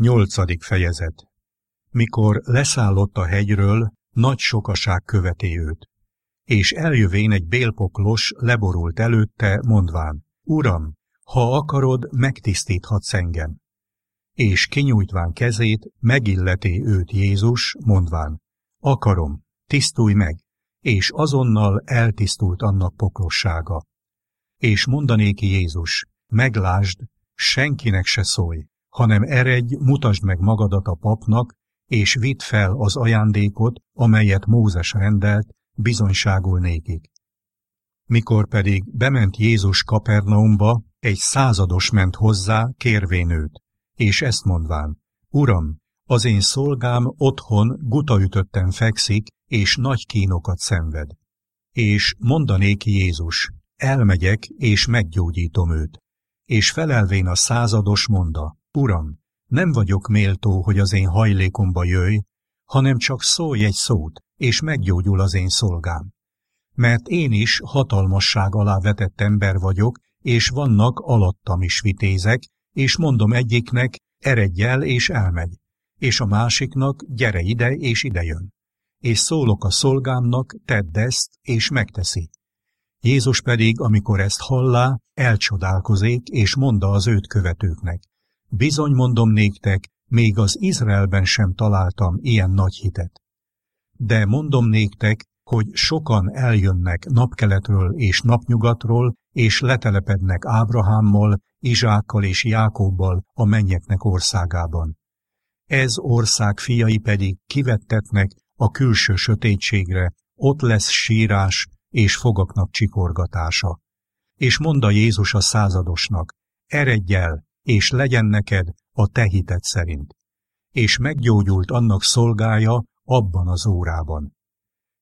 Nyolcadik fejezet Mikor leszállott a hegyről, nagy sokaság követé őt. És eljövén egy bélpoklos leborult előtte, mondván, Uram, ha akarod, megtisztíthatsz engem. És kinyújtván kezét, megilleti őt Jézus, mondván, akarom, tisztulj meg, és azonnal eltisztult annak poklossága. És mondanéki Jézus, meglásd, senkinek se szólj, hanem eredj, mutasd meg magadat a papnak, és vidd fel az ajándékot, amelyet Mózes rendelt, bizonyságul nékik. Mikor pedig bement Jézus Kapernaumba, egy százados ment hozzá, kérvén őt, és ezt mondván, Uram, az én szolgám otthon gutaütötten fekszik, és nagy kínokat szenved. És mondanéki Jézus, elmegyek, és meggyógyítom őt. És felelvén a százados monda, Uram, nem vagyok méltó, hogy az én hajlékomba jöjj, hanem csak szólj egy szót, és meggyógyul az én szolgám. Mert én is hatalmasság alá vetett ember vagyok, és vannak alattam is vitézek, és mondom egyiknek, eredj el, és elmegy, és a másiknak, gyere ide, és idejön. És szólok a szolgámnak, tedd ezt, és megteszi. Jézus pedig, amikor ezt hallá, elcsodálkozik, és mondta az őt követőknek. Bizony mondom néktek, még az Izraelben sem találtam ilyen nagy hitet. De mondom néktek, hogy sokan eljönnek napkeletről és napnyugatról, és letelepednek Ábrahámmal, Izsákkal és Jákobbal a mennyeknek országában. Ez ország fiai pedig kivettetnek a külső sötétségre, ott lesz sírás és fogaknak csikorgatása. És mondta Jézus a századosnak, eredj el, és legyen neked a te hited szerint. És meggyógyult annak szolgája abban az órában.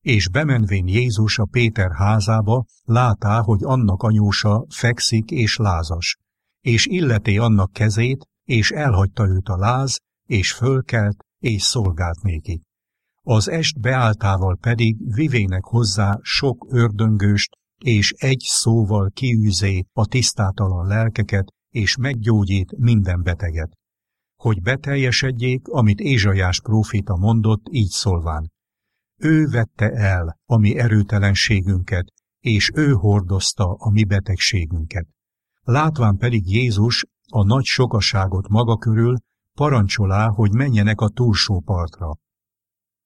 És bemenvén Jézus a Péter házába, látá, hogy annak anyósa fekszik és lázas, és illeté annak kezét, és elhagyta őt a láz, és fölkelt, és szolgált néki. Az est beáltával pedig vivének hozzá sok ördöngőst, és egy szóval kiűzé a tisztátalan lelkeket, és meggyógyít minden beteget. Hogy beteljesedjék, amit Ézsajás prófita mondott, így szólván. Ő vette el a mi erőtelenségünket, és ő hordozta a mi betegségünket. Látván pedig Jézus a nagy sokaságot maga körül, parancsolá, hogy menjenek a túlsó partra.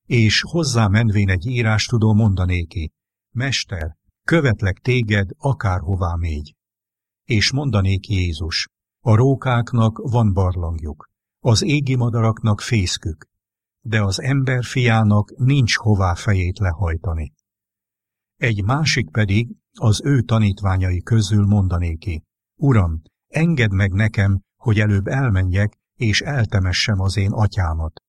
És hozzá menvén egy írás tudó mondanéki, Mester, követlek téged, akárhová mégy. És mondanék Jézus, a rókáknak van barlangjuk, az égi madaraknak fészkük, de az ember fiának nincs hová fejét lehajtani. Egy másik pedig az ő tanítványai közül mondanéki, Uram, engedd meg nekem, hogy előbb elmenjek, és eltemessem az én atyámat.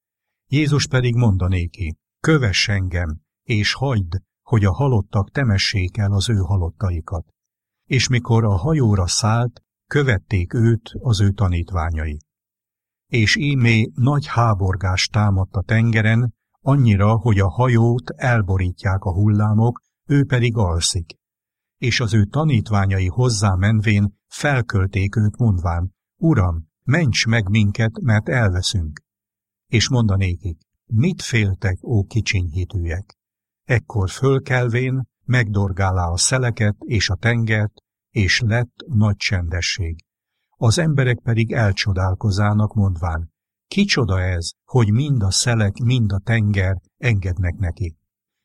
Jézus pedig mondanéki, kövess engem, és hagyd, hogy a halottak temessék el az ő halottaikat és mikor a hajóra szállt, követték őt az ő tanítványai. És ímé nagy háborgás támadt a tengeren, annyira, hogy a hajót elborítják a hullámok, ő pedig alszik. És az ő tanítványai hozzá menvén felkölték őt mondván, Uram, ments meg minket, mert elveszünk. És mondanékik, mit féltek, ó kicsiny hitűek? Ekkor fölkelvén megdorgálá a szeleket és a tengert, és lett nagy csendesség. Az emberek pedig elcsodálkozának mondván, kicsoda ez, hogy mind a szelek, mind a tenger engednek neki.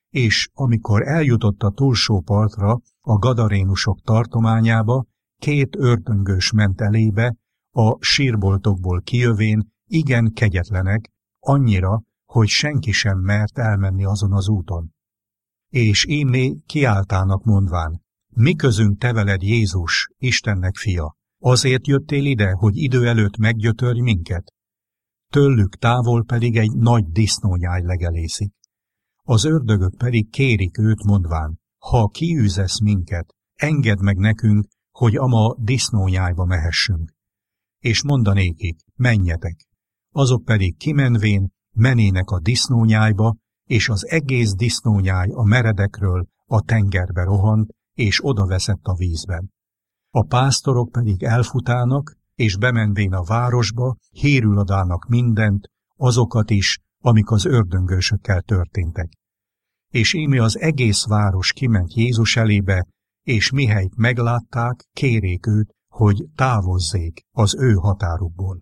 És amikor eljutott a túlsó partra, a gadarénusok tartományába, két ördöngős ment elébe, a sírboltokból kijövén igen kegyetlenek, annyira, hogy senki sem mert elmenni azon az úton. És ímé kiáltának mondván, mi közünk te veled, Jézus, Istennek fia? Azért jöttél ide, hogy idő előtt meggyötörj minket? Tőlük távol pedig egy nagy disznónyáj legelészik. Az ördögök pedig kérik őt mondván, ha kiűzesz minket, engedd meg nekünk, hogy ama disznónyájba mehessünk. És mondanékik, menjetek. Azok pedig kimenvén menének a disznónyájba, és az egész disznónyáj a meredekről a tengerbe rohant, és oda veszett a vízben. A pásztorok pedig elfutának, és bemenvén a városba, hírül adának mindent, azokat is, amik az ördöngősökkel történtek. És íme az egész város kiment Jézus elébe, és mihelyt meglátták, kérék őt, hogy távozzék az ő határukból.